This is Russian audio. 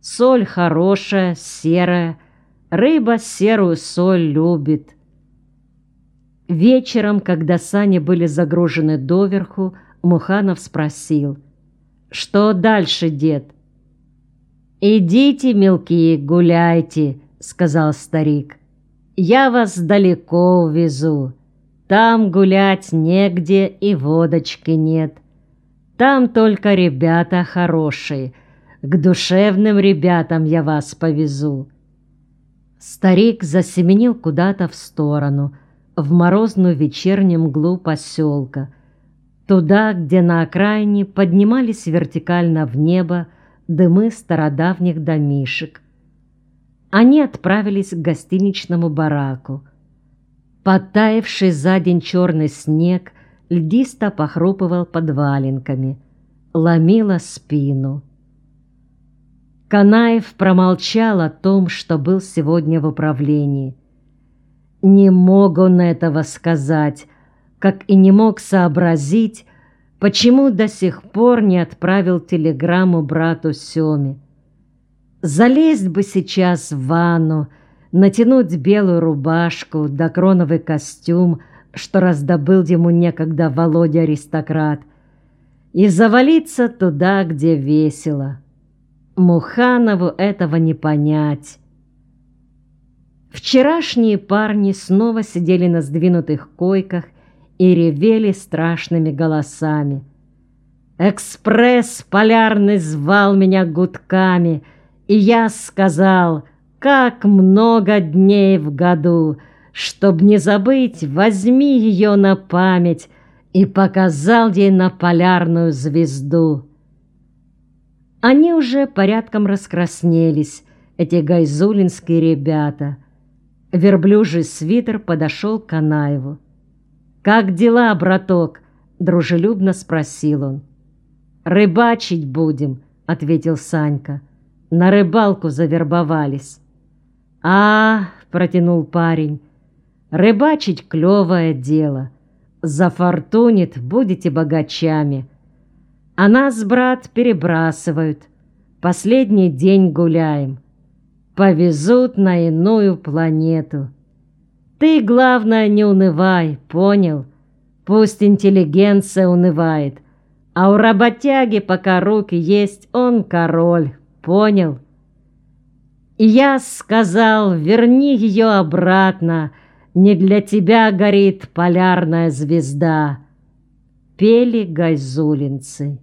Соль хорошая, серая, рыба серую соль любит. Вечером, когда сани были загружены доверху, Муханов спросил, «Что дальше, дед?» «Идите, мелкие, гуляйте», — сказал старик. «Я вас далеко увезу. Там гулять негде и водочки нет. Там только ребята хорошие. К душевным ребятам я вас повезу». Старик засеменил куда-то в сторону, в морозную вечернюю мглу поселка, туда, где на окраине поднимались вертикально в небо дымы стародавних домишек. Они отправились к гостиничному бараку. Подтаявший за день черный снег льдисто похрупывал под валенками, ломило спину. Канаев промолчал о том, что был сегодня в управлении. Не мог он этого сказать, как и не мог сообразить, почему до сих пор не отправил телеграмму брату Семе. Залезть бы сейчас в ванну, натянуть белую рубашку да кроновый костюм, что раздобыл ему некогда Володя-аристократ, и завалиться туда, где весело. Муханову этого не понять. Вчерашние парни снова сидели на сдвинутых койках и ревели страшными голосами. «Экспресс полярный звал меня гудками, и я сказал, как много дней в году, чтоб не забыть, возьми ее на память» и показал ей на полярную звезду. Они уже порядком раскраснелись, эти гайзулинские ребята. Верблюжий свитер подошел к Канаеву. «Как дела, браток?» — дружелюбно спросил он. «Рыбачить будем», — ответил Санька. «На рыбалку завербовались». «А, — протянул парень, — рыбачить клевое дело. Зафортунит, будете богачами. А нас, брат, перебрасывают. Последний день гуляем. Повезут на иную планету. Ты, главное, не унывай, понял? Пусть интеллигенция унывает, а у работяги, пока руки есть, он король, понял? И я сказал, верни ее обратно, не для тебя горит полярная звезда. Пели гайзулинцы.